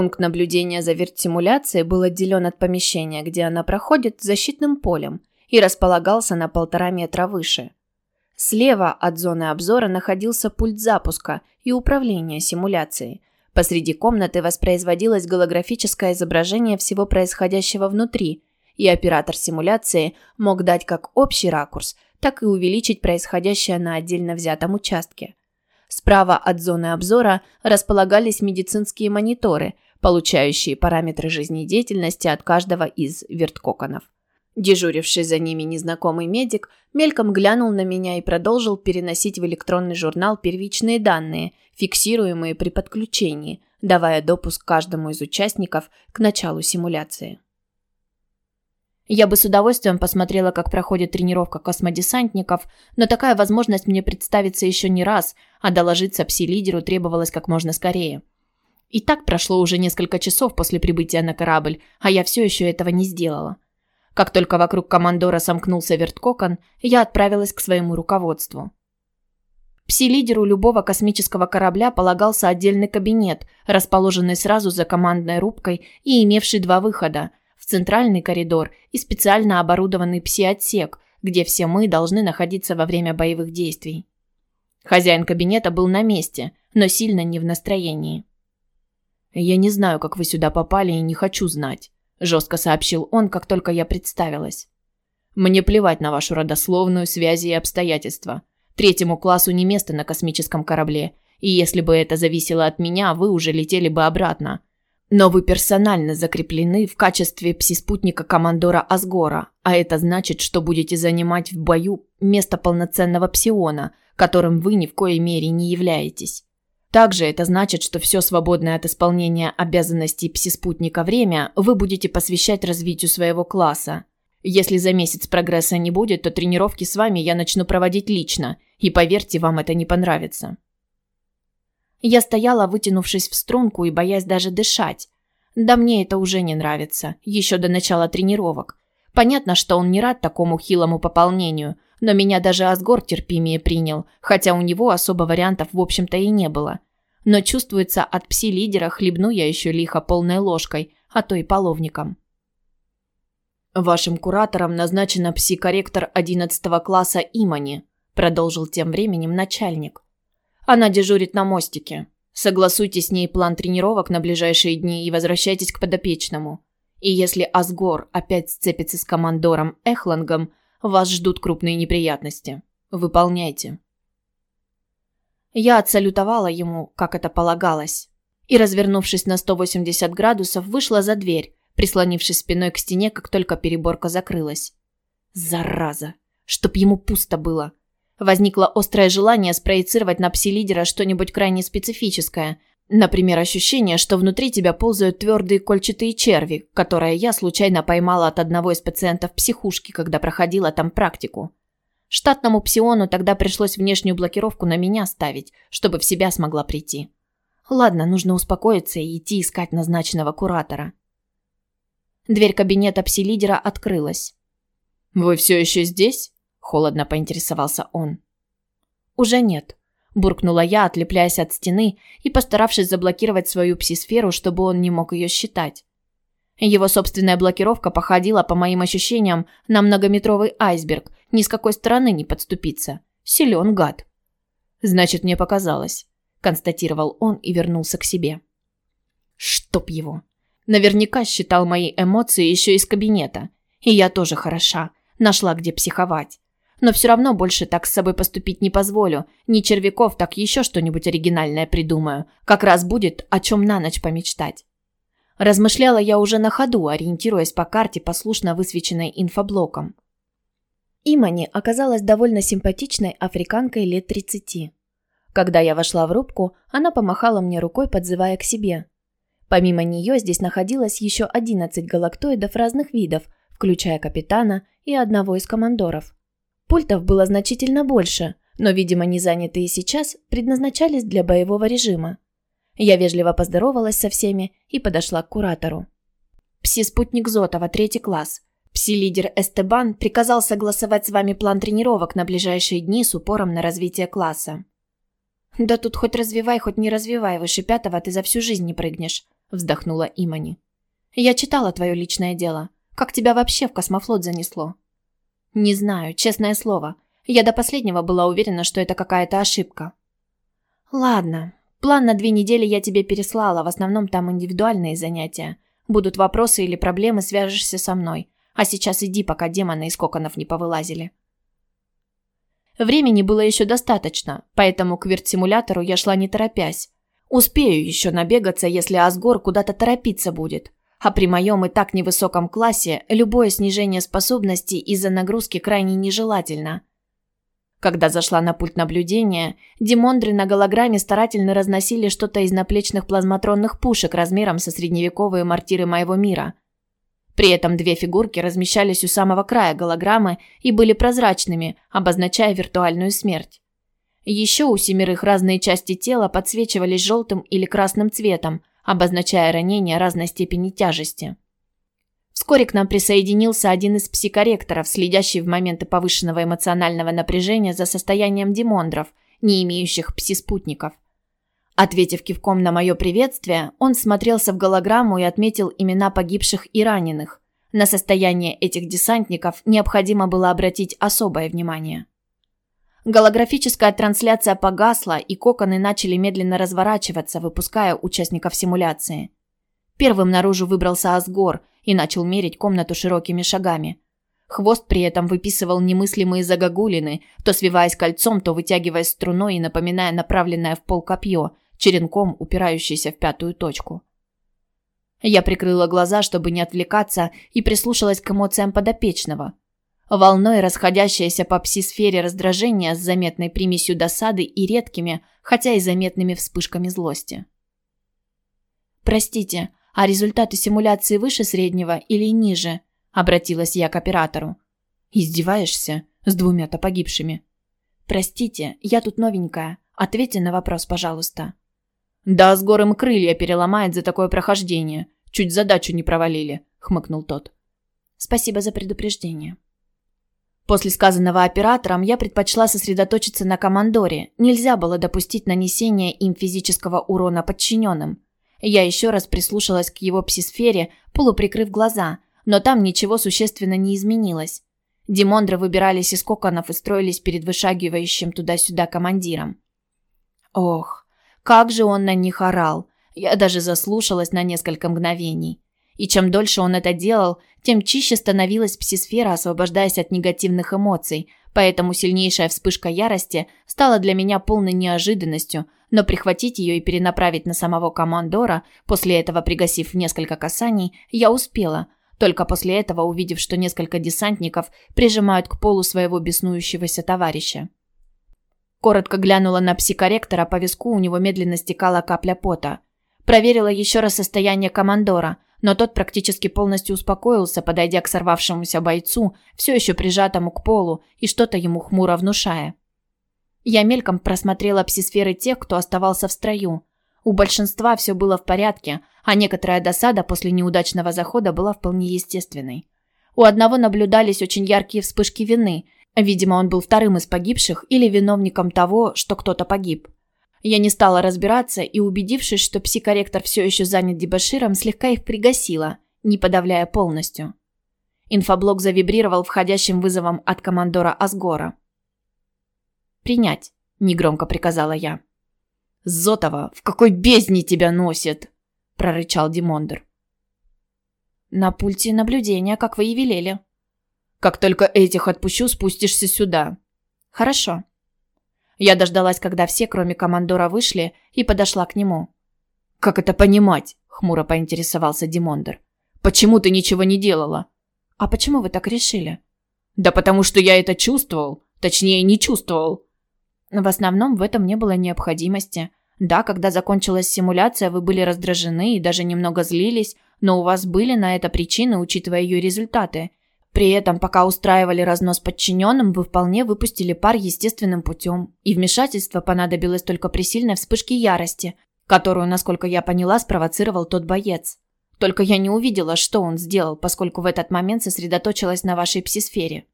Пункт наблюдения за вертсимуляцией был отделен от помещения, где она проходит, защитным полем и располагался на полтора метра выше. Слева от зоны обзора находился пульт запуска и управления симуляцией. Посреди комнаты воспроизводилось голографическое изображение всего происходящего внутри, и оператор симуляции мог дать как общий ракурс, так и увеличить происходящее на отдельно взятом участке. Справа от зоны обзора располагались медицинские мониторы, получающие параметры жизнедеятельности от каждого из верткоконов. Дежуривший за ними незнакомый медик мельком глянул на меня и продолжил переносить в электронный журнал первичные данные, фиксируемые при подключении, давая допуск каждому из участников к началу симуляции. Я бы с удовольствием посмотрела, как проходит тренировка космодесантников, но такая возможность мне представится еще не раз, а доложиться пси-лидеру требовалось как можно скорее. И так прошло уже несколько часов после прибытия на корабль, а я все еще этого не сделала. Как только вокруг командора сомкнулся верткокон, я отправилась к своему руководству. Пси-лидеру любого космического корабля полагался отдельный кабинет, расположенный сразу за командной рубкой и имевший два выхода – в центральный коридор и специально оборудованный пси-отсек, где все мы должны находиться во время боевых действий. Хозяин кабинета был на месте, но сильно не в настроении. «Я не знаю, как вы сюда попали и не хочу знать», – жестко сообщил он, как только я представилась. «Мне плевать на вашу родословную, связи и обстоятельства. Третьему классу не место на космическом корабле, и если бы это зависело от меня, вы уже летели бы обратно. Но вы персонально закреплены в качестве пси-спутника командора Асгора, а это значит, что будете занимать в бою место полноценного псиона, которым вы ни в коей мере не являетесь. Также это значит, что все свободное от исполнения обязанностей пси-спутника время вы будете посвящать развитию своего класса. Если за месяц прогресса не будет, то тренировки с вами я начну проводить лично, и поверьте, вам это не понравится. Я стояла, вытянувшись в струнку и боясь даже дышать. Да мне это уже не нравится, еще до начала тренировок. Понятно, что он не рад такому хилому пополнению, но меня даже Асгор терпимее принял, хотя у него особо вариантов в общем-то и не было. Но чувствуется, от пси-лидера хлебну я еще лихо полной ложкой, а то и половником. «Вашим куратором назначена пси-корректор 11 класса Имани», продолжил тем временем начальник. Она дежурит на мостике. Согласуйте с ней план тренировок на ближайшие дни и возвращайтесь к подопечному. И если Асгор опять сцепится с командором Эхлангом, вас ждут крупные неприятности. Выполняйте. Я отсалютовала ему, как это полагалось, и, развернувшись на 180 градусов, вышла за дверь, прислонившись спиной к стене, как только переборка закрылась. Зараза! Чтоб ему пусто было. Возникло острое желание спроецировать на пси-лидера что-нибудь крайне специфическое. Например, ощущение, что внутри тебя ползают твердые кольчатые черви, которые я случайно поймала от одного из пациентов психушки, когда проходила там практику. Штатному псиону тогда пришлось внешнюю блокировку на меня ставить, чтобы в себя смогла прийти. Ладно, нужно успокоиться и идти искать назначенного куратора. Дверь кабинета пси-лидера открылась. «Вы все еще здесь?» холодно поинтересовался он. Уже нет, буркнула я, отлепляясь от стены и постаравшись заблокировать свою псисферу, чтобы он не мог ее считать. Его собственная блокировка походила, по моим ощущениям, на многометровый айсберг, ни с какой стороны не подступиться. Силен гад. Значит, мне показалось, констатировал он и вернулся к себе. Чтоб его. Наверняка считал мои эмоции еще из кабинета. И я тоже хороша. Нашла, где психовать. Но все равно больше так с собой поступить не позволю. Ни червяков, так еще что-нибудь оригинальное придумаю. Как раз будет о чем на ночь помечтать. Размышляла я уже на ходу, ориентируясь по карте, послушно высвеченной инфоблоком. Имани оказалась довольно симпатичной африканкой лет 30. Когда я вошла в рубку, она помахала мне рукой, подзывая к себе. Помимо нее здесь находилось еще 11 галактоидов разных видов, включая капитана и одного из командоров. Пультов было значительно больше, но, видимо, не занятые сейчас предназначались для боевого режима. Я вежливо поздоровалась со всеми и подошла к куратору. «Пси-спутник Зотова, третий класс. Пси-лидер Эстебан приказал согласовать с вами план тренировок на ближайшие дни с упором на развитие класса». «Да тут хоть развивай, хоть не развивай, выше пятого ты за всю жизнь не прыгнешь», вздохнула Имани. Я читала твое личное дело. Как тебя вообще в космофлот занесло? Не знаю, честное слово. Я до последнего была уверена, что это какая-то ошибка. Ладно. План на две недели я тебе переслала, в основном там индивидуальные занятия. Будут вопросы или проблемы, свяжешься со мной. А сейчас иди, пока демоны из коконов не повылазили. Времени было еще достаточно, поэтому к вирт-симулятору я шла не торопясь. Успею еще набегаться, если Асгор куда-то торопиться будет. А при моем и так невысоком классе любое снижение способностей из-за нагрузки крайне нежелательно. Когда зашла на пульт наблюдения, демондры на голограмме старательно разносили что-то из наплечных плазматронных пушек размером со средневековые мортиры моего мира. При этом две фигурки размещались у самого края голограммы и были прозрачными, обозначая виртуальную смерть. Еще у семерых разные части тела подсвечивались желтым или красным цветом, обозначая ранения разной степени тяжести. Вскоре к нам присоединился один из психоректоров, следящий в моменты повышенного эмоционального напряжения за состоянием демондров, не имеющих пси-спутников. Ответив кивком на мое приветствие, он смотрелся в голограмму и отметил имена погибших и раненых. На состояние этих десантников необходимо было обратить особое внимание. Голографическая трансляция погасла, и коконы начали медленно разворачиваться, выпуская участников симуляции. Первым наружу выбрался Асгор и начал мерить комнату широкими шагами. Хвост при этом выписывал немыслимые загогулины, то свиваясь кольцом, то вытягиваясь струной и напоминая направленное в пол копье, черенком упирающееся в пятую точку. Я прикрыла глаза, чтобы не отвлекаться, и прислушалась к эмоциям подопечного. Волной расходящееся по пси-сфере раздражение с заметной примесью досады и редкими, хотя и заметными вспышками злости. «Простите, а результаты симуляции выше среднего или ниже?» – обратилась я к оператору. «Издеваешься? С двумя-то погибшими?» «Простите, я тут новенькая. Ответьте на вопрос, пожалуйста». «Да, с гором крылья переломает за такое прохождение. Чуть задачу не провалили», – хмыкнул тот. «Спасибо за предупреждение». После сказанного оператором я предпочла сосредоточиться на командоре. Нельзя было допустить нанесения им физического урона подчиненным. Я еще раз прислушалась к его псисфере, полуприкрыв глаза, но там ничего существенно не изменилось. Димондры выбирались из коконов и строились перед вышагивающим туда-сюда командиром. Ох, как же он на них орал. Я даже заслушалась на несколько мгновений. И чем дольше он это делал, тем чище становилась псисфера, освобождаясь от негативных эмоций, поэтому сильнейшая вспышка ярости стала для меня полной неожиданностью – но прихватить ее и перенаправить на самого командора, после этого пригасив несколько касаний, я успела, только после этого увидев, что несколько десантников прижимают к полу своего беснующегося товарища. Коротко глянула на психоректора, по виску у него медленно стекала капля пота. Проверила еще раз состояние командора, но тот практически полностью успокоился, подойдя к сорвавшемуся бойцу, все еще прижатому к полу и что-то ему хмуро внушая. Я мельком просмотрела псисферы тех, кто оставался в строю. У большинства все было в порядке, а некоторая досада после неудачного захода была вполне естественной. У одного наблюдались очень яркие вспышки вины. Видимо, он был вторым из погибших или виновником того, что кто-то погиб. Я не стала разбираться и, убедившись, что психоректор все еще занят дебоширом, слегка их пригасила, не подавляя полностью. Инфоблок завибрировал входящим вызовом от командора Асгора. «Принять», – негромко приказала я. «Зотова, в какой бездне тебя носит?» – прорычал Димондер. «На пульте наблюдения, как вы и велели». «Как только этих отпущу, спустишься сюда». «Хорошо». Я дождалась, когда все, кроме командора, вышли, и подошла к нему. «Как это понимать?» – хмуро поинтересовался Димондер. «Почему ты ничего не делала?» «А почему вы так решили?» «Да потому что я это чувствовал. Точнее, не чувствовал. В основном в этом не было необходимости. Да, когда закончилась симуляция, вы были раздражены и даже немного злились, но у вас были на это причины, учитывая ее результаты. При этом, пока устраивали разнос подчиненным, вы вполне выпустили пар естественным путем. И вмешательство понадобилось только при сильной вспышке ярости, которую, насколько я поняла, спровоцировал тот боец. Только я не увидела, что он сделал, поскольку в этот момент сосредоточилась на вашей псисфере.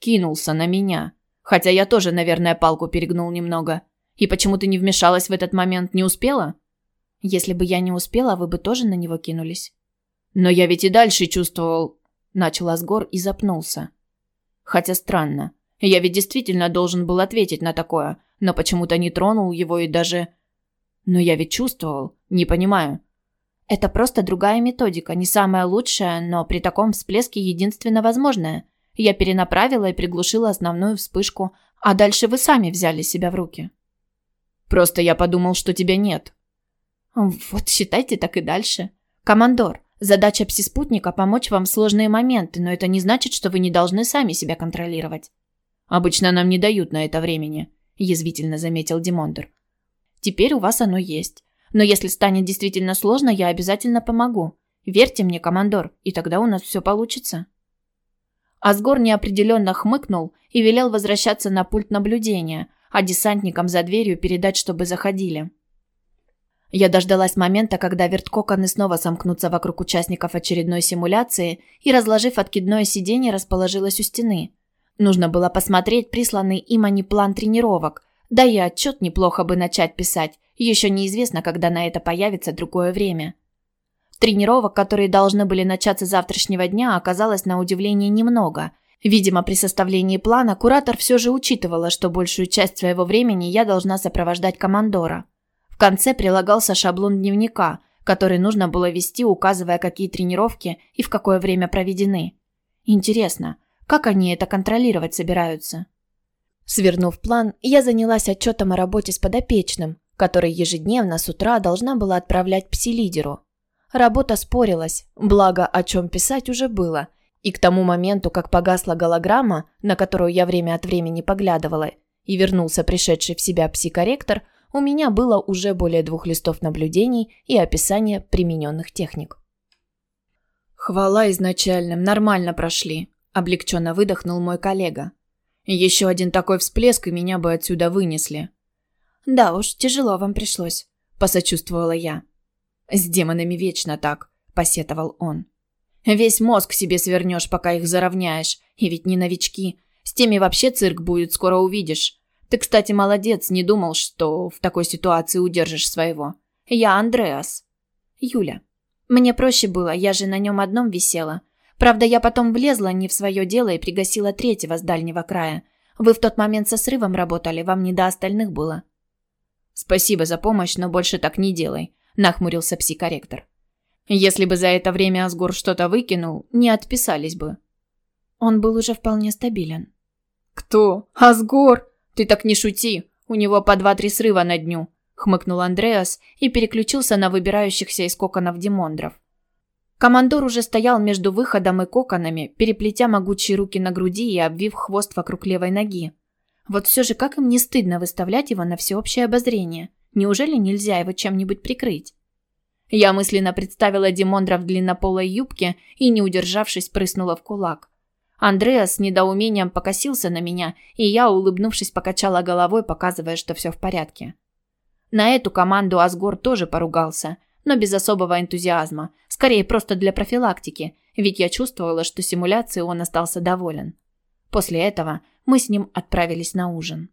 Кинулся на меня. Хотя я тоже, наверное, палку перегнул немного. И почему ты не вмешалась в этот момент, не успела? Если бы я не успела, вы бы тоже на него кинулись. Но я ведь и дальше чувствовал... Начал Асгор и запнулся. Хотя странно. Я ведь действительно должен был ответить на такое, но почему-то не тронул его и даже... Но я ведь чувствовал. Не понимаю. Это просто другая методика, не самая лучшая, но при таком всплеске единственно возможная. Я перенаправила и приглушила основную вспышку, а дальше вы сами взяли себя в руки. Просто я подумал, что тебя нет. Вот считайте так и дальше. Командор, задача пси-спутника помочь вам в сложные моменты, но это не значит, что вы не должны сами себя контролировать. Обычно нам не дают на это времени, язвительно заметил Димондер. Теперь у вас оно есть. Но если станет действительно сложно, я обязательно помогу. Верьте мне, командор, и тогда у нас все получится. Асгор неопределенно хмыкнул и велел возвращаться на пульт наблюдения, а десантникам за дверью передать, чтобы заходили. Я дождалась момента, когда верткоконы снова сомкнутся вокруг участников очередной симуляции и, разложив откидное сиденье, расположилась у стены. Нужно было посмотреть присланный им они план тренировок, да и отчет неплохо бы начать писать, еще неизвестно, когда на это появится другое время. Тренировок, которые должны были начаться завтрашнего дня, оказалось на удивление немного – Видимо, при составлении плана куратор все же учитывала, что большую часть своего времени я должна сопровождать командора. В конце прилагался шаблон дневника, который нужно было вести, указывая, какие тренировки и в какое время проведены. Интересно, как они это контролировать собираются? Свернув план, я занялась отчетом о работе с подопечным, который ежедневно с утра должна была отправлять пси-лидеру. Работа спорилась, благо о чем писать уже было – и к тому моменту, как погасла голограмма, на которую я время от времени поглядывала, и вернулся пришедший в себя психорректор, у меня было уже более двух листов наблюдений и описания примененных техник. «Хвала изначальным, нормально прошли», – облегченно выдохнул мой коллега. «Еще один такой всплеск, и меня бы отсюда вынесли». «Да уж, тяжело вам пришлось», – посочувствовала я. «С демонами вечно так», – посетовал он. Весь мозг себе свернешь, пока их заровняешь. И ведь не новички. С теми вообще цирк будет, скоро увидишь. Ты, кстати, молодец, не думал, что в такой ситуации удержишь своего. Я Андреас. Юля. Мне проще было, я же на нем одном висела. Правда, я потом влезла не в свое дело и пригасила третьего с дальнего края. Вы в тот момент со срывом работали, вам не до остальных было. Спасибо за помощь, но больше так не делай, нахмурился психорректор. Если бы за это время Асгор что-то выкинул, не отписались бы. Он был уже вполне стабилен. «Кто? Асгор? Ты так не шути. У него по два-три срыва на дню», — хмыкнул Андреас и переключился на выбирающихся из коконов демондров. Командор уже стоял между выходом и коконами, переплетя могучие руки на груди и обвив хвост вокруг левой ноги. Вот все же как им не стыдно выставлять его на всеобщее обозрение? Неужели нельзя его чем-нибудь прикрыть? Я мысленно представила Димондра в длиннополой юбке и, не удержавшись, прыснула в кулак. Андреас с недоумением покосился на меня, и я, улыбнувшись, покачала головой, показывая, что все в порядке. На эту команду Асгор тоже поругался, но без особого энтузиазма, скорее просто для профилактики, ведь я чувствовала, что симуляцией он остался доволен. После этого мы с ним отправились на ужин.